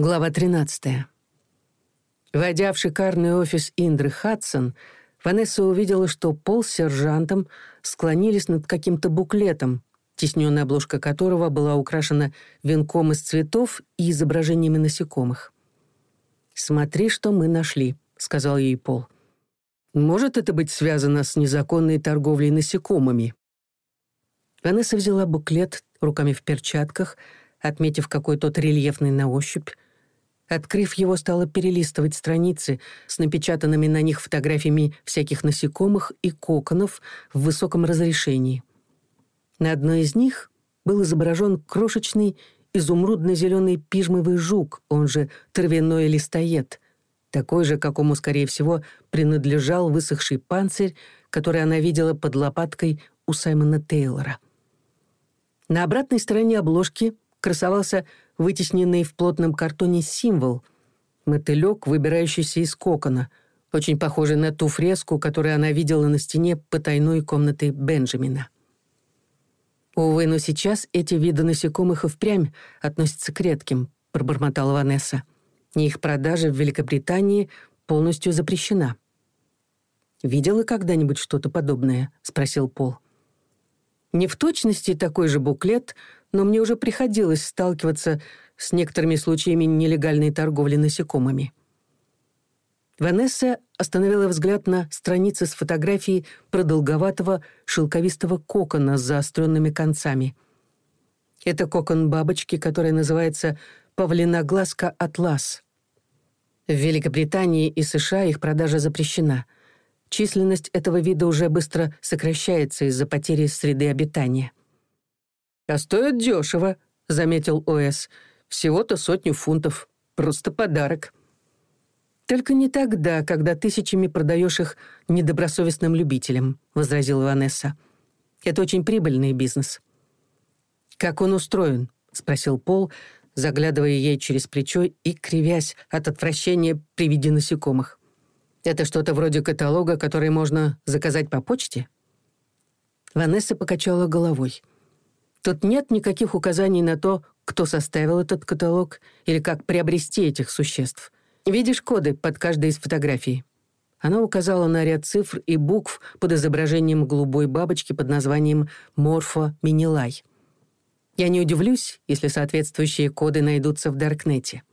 Глава 13. Войдя в шикарный офис Индры Хадсон, Ванесса увидела, что Пол с сержантом склонились над каким-то буклетом, тесненная обложка которого была украшена венком из цветов и изображениями насекомых. «Смотри, что мы нашли», — сказал ей Пол. «Может это быть связано с незаконной торговлей насекомыми?» Ванесса взяла буклет руками в перчатках, отметив какой тот рельефный на ощупь, Открыв его, стала перелистывать страницы с напечатанными на них фотографиями всяких насекомых и коконов в высоком разрешении. На одной из них был изображен крошечный изумрудно-зеленый пижмовый жук, он же травяной листоед, такой же, какому, скорее всего, принадлежал высохший панцирь, который она видела под лопаткой у Саймона Тейлора. На обратной стороне обложки красовался вытесненный в плотном картоне символ — мотылек, выбирающийся из кокона, очень похожий на ту фреску, которую она видела на стене потайной комнаты Бенджамина. «Увы, но сейчас эти виды насекомых и впрямь относятся к редким», — пробормотала Ванесса. их продажа в Великобритании полностью запрещена». «Видела когда-нибудь что-то подобное?» — спросил Пол. «Не в точности такой же буклет, но мне уже приходилось сталкиваться с некоторыми случаями нелегальной торговли насекомыми. Ванесса остановила взгляд на страницы с фотографией продолговатого шелковистого кокона с заостренными концами. Это кокон бабочки, которая называется павлиноглазка «Атлас». В Великобритании и США их продажа запрещена. Численность этого вида уже быстро сокращается из-за потери среды обитания. А «Стоит дешево», — заметил О.С. «Всего-то сотню фунтов. Просто подарок». «Только не тогда, когда тысячами продаешь их недобросовестным любителям», — возразила Ванесса. «Это очень прибыльный бизнес». «Как он устроен?» — спросил Пол, заглядывая ей через плечо и кривясь от отвращения при виде насекомых. «Это что-то вроде каталога, который можно заказать по почте?» Ванесса покачала головой. «Да». Тут нет никаких указаний на то, кто составил этот каталог или как приобрести этих существ. Видишь коды под каждой из фотографий. Она указала на ряд цифр и букв под изображением голубой бабочки под названием «Морфо Минилай». Я не удивлюсь, если соответствующие коды найдутся в Даркнете.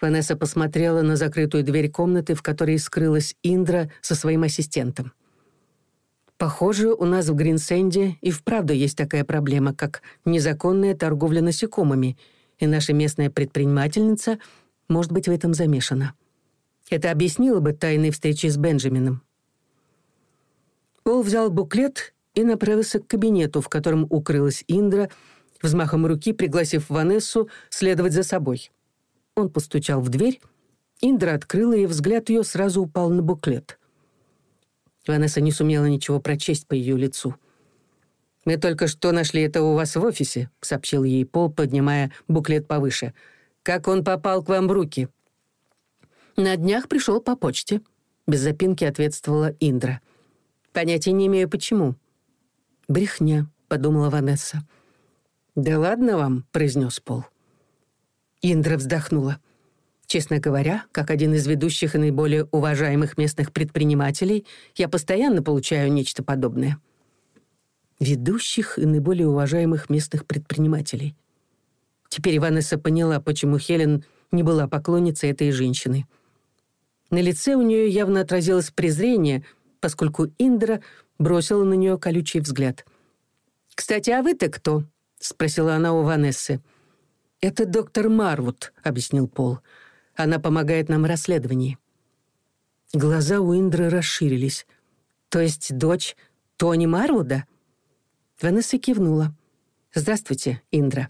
Ванесса посмотрела на закрытую дверь комнаты, в которой скрылась Индра со своим ассистентом. Похоже, у нас в Гринсенде и вправду есть такая проблема, как незаконная торговля насекомыми, и наша местная предпринимательница может быть в этом замешана. Это объяснило бы тайные встречи с Бенджамином. Пол взял буклет и направился к кабинету, в котором укрылась Индра, взмахом руки пригласив Ванессу следовать за собой. Он постучал в дверь, Индра открыла, и взгляд ее сразу упал на буклет — Ванесса не сумела ничего прочесть по ее лицу. «Мы только что нашли это у вас в офисе», — сообщил ей Пол, поднимая буклет повыше. «Как он попал к вам в руки?» «На днях пришел по почте», — без запинки ответствовала Индра. «Понятия не имею, почему». «Брехня», — подумала Ванесса. «Да ладно вам», — произнес Пол. Индра вздохнула. «Да». Честно говоря, как один из ведущих и наиболее уважаемых местных предпринимателей, я постоянно получаю нечто подобное. Ведущих и наиболее уважаемых местных предпринимателей. Теперь Иванесса поняла, почему Хелен не была поклонницей этой женщины. На лице у нее явно отразилось презрение, поскольку Индра бросила на нее колючий взгляд. «Кстати, а вы-то кто?» — спросила она у Ванессы. «Это доктор Марвуд», — объяснил Пол. «Пол». «Она помогает нам в расследовании». Глаза у Индры расширились. «То есть дочь Тони Марвуда?» Ванесса кивнула. «Здравствуйте, Индра».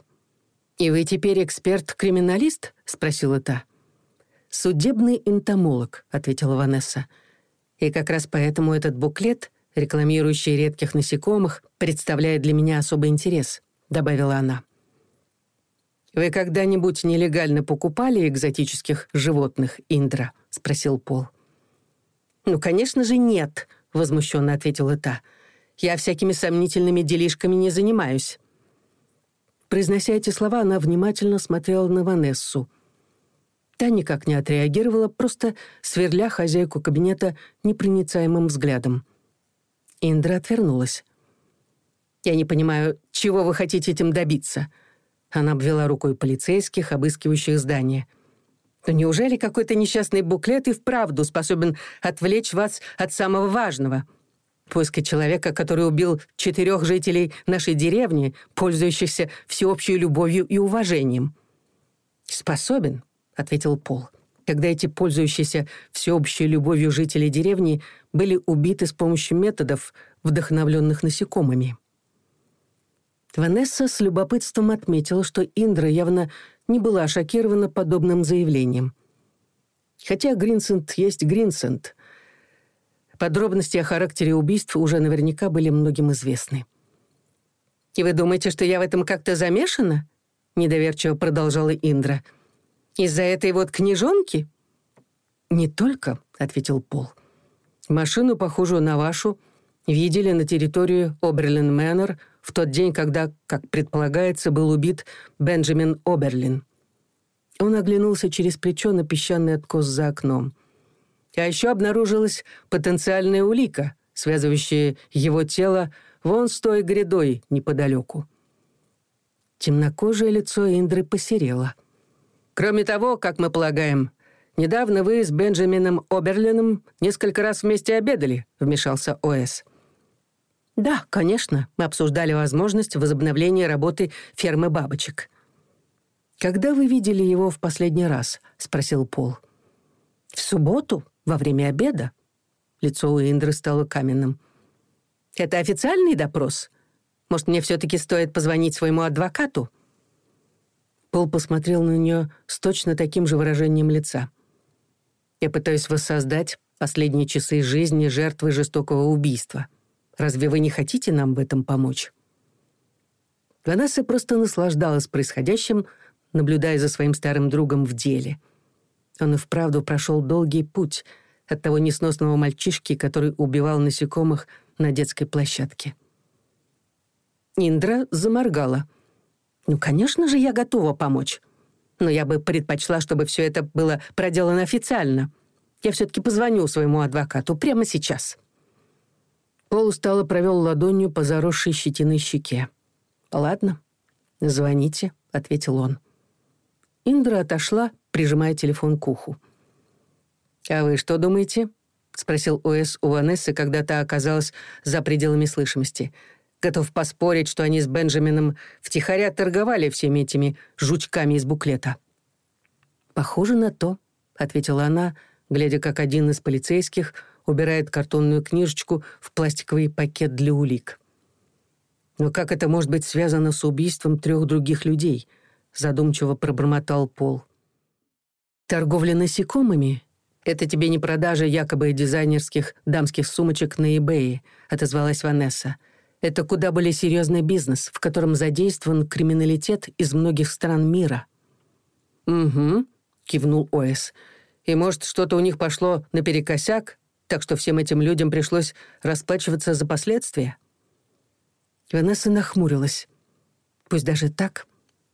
«И вы теперь эксперт-криминалист?» — спросила та. «Судебный энтомолог», — ответила Ванесса. «И как раз поэтому этот буклет, рекламирующий редких насекомых, представляет для меня особый интерес», — добавила она. «Вы когда-нибудь нелегально покупали экзотических животных, Индра?» — спросил Пол. «Ну, конечно же, нет», — возмущенно ответила та. «Я всякими сомнительными делишками не занимаюсь». Произнося эти слова, она внимательно смотрела на Ванессу. Та никак не отреагировала, просто сверля хозяйку кабинета непроницаемым взглядом. Индра отвернулась. «Я не понимаю, чего вы хотите этим добиться?» Она обвела рукой полицейских, обыскивающих здание. «Но неужели какой-то несчастный буклет и вправду способен отвлечь вас от самого важного?» поиска человека, который убил четырех жителей нашей деревни, пользующихся всеобщей любовью и уважением. «Способен», — ответил Пол, когда эти пользующиеся всеобщей любовью жители деревни были убиты с помощью методов, вдохновленных насекомыми. Ванесса с любопытством отметила, что Индра явно не была шокирована подобным заявлением. Хотя Гринсент есть Гринсент. Подробности о характере убийств уже наверняка были многим известны. «И вы думаете, что я в этом как-то замешана?» — недоверчиво продолжала Индра. «Из-за этой вот книжонки?» «Не только», — ответил Пол. «Машину, похожую на вашу, видели на территорию Оберлин Мэннер — в тот день, когда, как предполагается, был убит Бенджамин Оберлин. Он оглянулся через плечо на песчаный откос за окном. А еще обнаружилась потенциальная улика, связывающая его тело вон с той грядой неподалеку. Темнокожее лицо Индры посерело. «Кроме того, как мы полагаем, недавно вы с Бенджамином Оберлином несколько раз вместе обедали», — вмешался О.С. — «Да, конечно, мы обсуждали возможность возобновления работы фермы бабочек». «Когда вы видели его в последний раз?» — спросил Пол. «В субботу, во время обеда?» Лицо у Индры стало каменным. «Это официальный допрос? Может, мне все-таки стоит позвонить своему адвокату?» Пол посмотрел на нее с точно таким же выражением лица. «Я пытаюсь воссоздать последние часы жизни жертвы жестокого убийства. Разве вы не хотите нам в этом помочь?» Ванесса просто наслаждалась происходящим, наблюдая за своим старым другом в деле. Он и вправду прошел долгий путь от того несносного мальчишки, который убивал насекомых на детской площадке. Индра заморгала. «Ну, конечно же, я готова помочь. Но я бы предпочла, чтобы все это было проделано официально. Я все-таки позвоню своему адвокату прямо сейчас». Пол устало провел ладонью по заросшей щетиной щеке. «Ладно, звоните», — ответил он. Индра отошла, прижимая телефон к уху. «А вы что думаете?» — спросил О.С. у Ванессы, когда та оказалась за пределами слышимости. Готов поспорить, что они с Бенджамином втихаря торговали всеми этими жучками из буклета. «Похоже на то», — ответила она, глядя, как один из полицейских — убирает картонную книжечку в пластиковый пакет для улик. «Но как это может быть связано с убийством трех других людей?» — задумчиво пробормотал Пол. «Торговля насекомыми? Это тебе не продажа якобы дизайнерских дамских сумочек на eBay», — отозвалась Ванесса. «Это куда более серьезный бизнес, в котором задействован криминалитет из многих стран мира». «Угу», — кивнул Оэс. «И, может, что-то у них пошло наперекосяк, так что всем этим людям пришлось расплачиваться за последствия. Ванесса нахмурилась. Пусть даже так,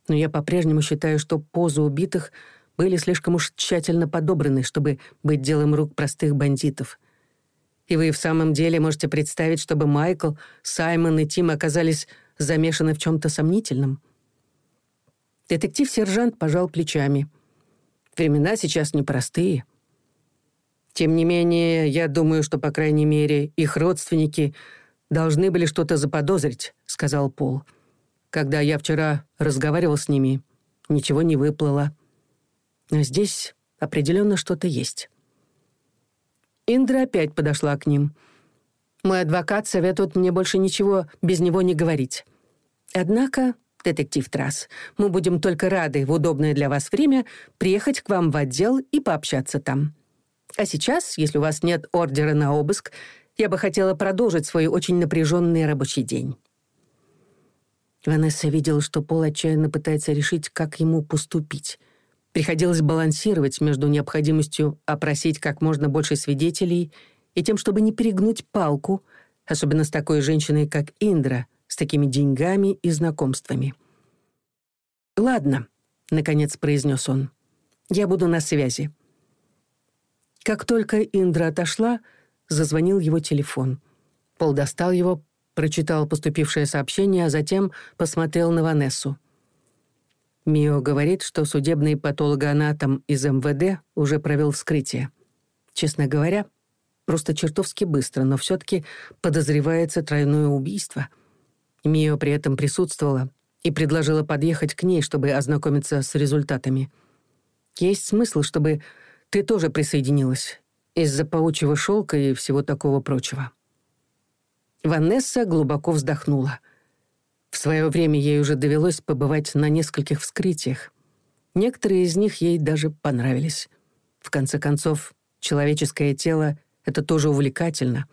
но я по-прежнему считаю, что позы убитых были слишком уж тщательно подобраны, чтобы быть делом рук простых бандитов. И вы в самом деле можете представить, чтобы Майкл, Саймон и Тим оказались замешаны в чем-то сомнительном? Детектив-сержант пожал плечами. Времена сейчас непростые. Тем не менее, я думаю, что, по крайней мере, их родственники должны были что-то заподозрить», — сказал Пол. «Когда я вчера разговаривал с ними, ничего не выплыло. Но здесь определенно что-то есть». Индра опять подошла к ним. «Мой адвокат советует мне больше ничего без него не говорить. Однако, детектив Трасс, мы будем только рады в удобное для вас время приехать к вам в отдел и пообщаться там». А сейчас, если у вас нет ордера на обыск, я бы хотела продолжить свой очень напряженный рабочий день». Ванесса видела, что Пол отчаянно пытается решить, как ему поступить. Приходилось балансировать между необходимостью опросить как можно больше свидетелей и тем, чтобы не перегнуть палку, особенно с такой женщиной, как Индра, с такими деньгами и знакомствами. «Ладно», — наконец произнес он. «Я буду на связи». как только Индра отошла, зазвонил его телефон. Пол достал его, прочитал поступившее сообщение, а затем посмотрел на Ванессу. Мио говорит, что судебный патологоанатом из МВД уже провел вскрытие. Честно говоря, просто чертовски быстро, но все-таки подозревается тройное убийство. Мио при этом присутствовала и предложила подъехать к ней, чтобы ознакомиться с результатами. Есть смысл, чтобы ты тоже присоединилась. Из-за паучьего шелка и всего такого прочего. Ванесса глубоко вздохнула. В свое время ей уже довелось побывать на нескольких вскрытиях. Некоторые из них ей даже понравились. В конце концов, человеческое тело — это тоже увлекательно.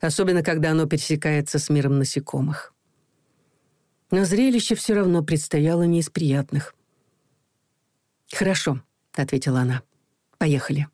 Особенно, когда оно пересекается с миром насекомых. Но зрелище все равно предстояло не из приятных. «Хорошо», — ответила она поехали.